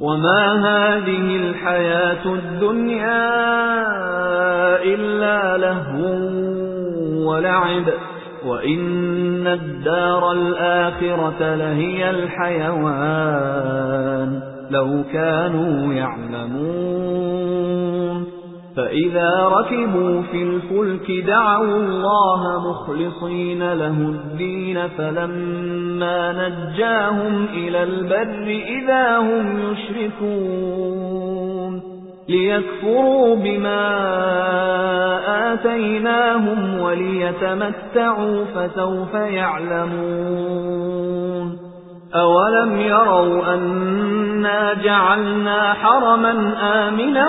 وَمَا هَذِهِ الْحَيَاةُ الدُّنْيَا إِلَّا لَهْوٌ وَلَعِبٌ وَإِنَّ الدَّارَ الْآخِرَةَ لَهِيَ الْحَيَوَانُ لَوْ كَانُوا يَعْلَمُونَ فَإِذَا رَكِبُوا فِي الْفُلْكِ دَعَوُا اللَّهَ مُخْلِصِينَ لَهُ الدِّينَ فَلَمَّا نَجَّاهُمْ إِلَى الْبَرِّ إِذَا هُمْ يُشْرِكُونَ لِيَكْفُرُوا بِمَا آتَيْنَاهُمْ وَلِيَتَمَتَّعُوا فَسَوْفَ يَعْلَمُونَ أَوَلَمْ يَرَوْا أَنَّا جَعَلْنَا حَرَمًا آمِنًا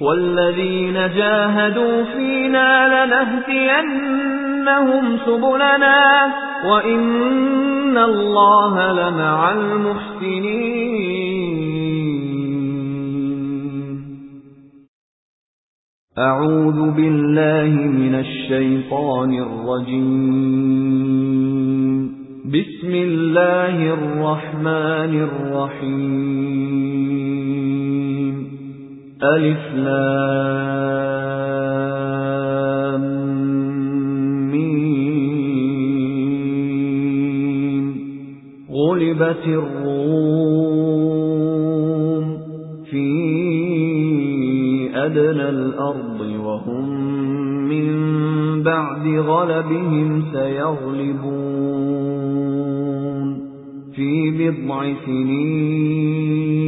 وَالَّذِينَ جَاهَدُوا فِينَا لَنَهْدِيَنَّهُمْ سُبُلَنَا وَإِنَّ اللَّهَ لَمَعَ الْمُحْسِنِينَ. أَعُوذُ بِاللَّهِ مِنَ الشَّيْطَانِ الرَّجِيمِ. بسم الله الرحمن الرحيم. ألف لام غلبت الروم في أدنى الأرض وهم من بعد غلبهم سيغلبون. في بضع سنين